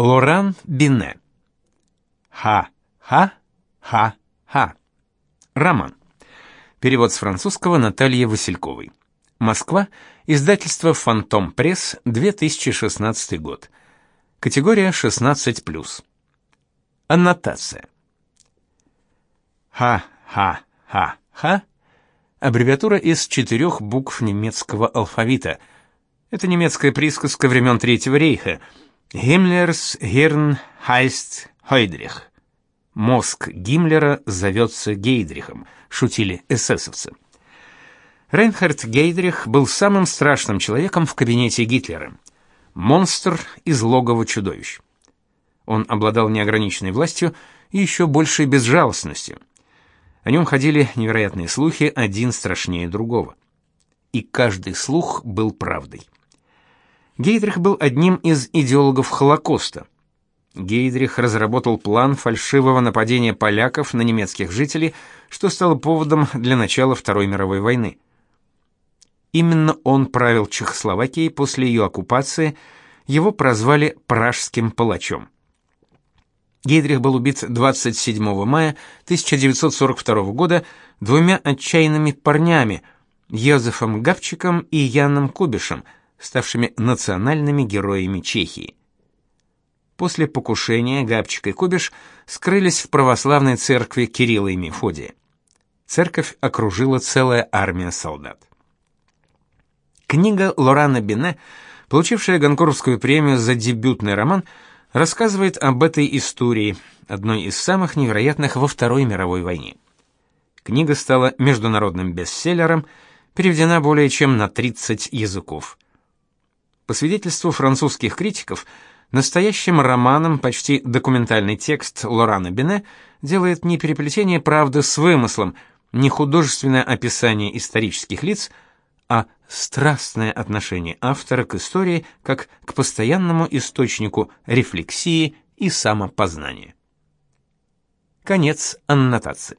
Лоран Бине. Ха-ха-ха-ха. Роман. Перевод с французского Натальи Васильковой. Москва. Издательство Фантом Пресс, 2016 год. Категория 16+. Аннотация. Ха-ха-ха-ха. Аббревиатура из четырех букв немецкого алфавита. Это немецкая присказка времен Третьего рейха. Гиммлерс Hirn heißt Heydrich. Мозг Гиммлера зовется Гейдрихом, шутили эсэсовцы. Рейнхард Гейдрих был самым страшным человеком в кабинете Гитлера. Монстр из логова чудовищ. Он обладал неограниченной властью и еще большей безжалостностью. О нем ходили невероятные слухи, один страшнее другого. И каждый слух был правдой. Гейдрих был одним из идеологов Холокоста. Гейдрих разработал план фальшивого нападения поляков на немецких жителей, что стало поводом для начала Второй мировой войны. Именно он правил Чехословакией после ее оккупации, его прозвали «пражским палачом». Гейдрих был убит 27 мая 1942 года двумя отчаянными парнями, Йозефом Гавчиком и Яном Кубишем, ставшими национальными героями Чехии. После покушения Габчик и Кубиш скрылись в православной церкви Кирилла и Мефодия. Церковь окружила целая армия солдат. Книга Лорана Бине, получившая Гонкоровскую премию за дебютный роман, рассказывает об этой истории, одной из самых невероятных во Второй мировой войне. Книга стала международным бестселлером, переведена более чем на 30 языков. По свидетельству французских критиков, настоящим романом почти документальный текст Лорана Бене делает не переплетение правды с вымыслом, не художественное описание исторических лиц, а страстное отношение автора к истории как к постоянному источнику рефлексии и самопознания. Конец аннотации.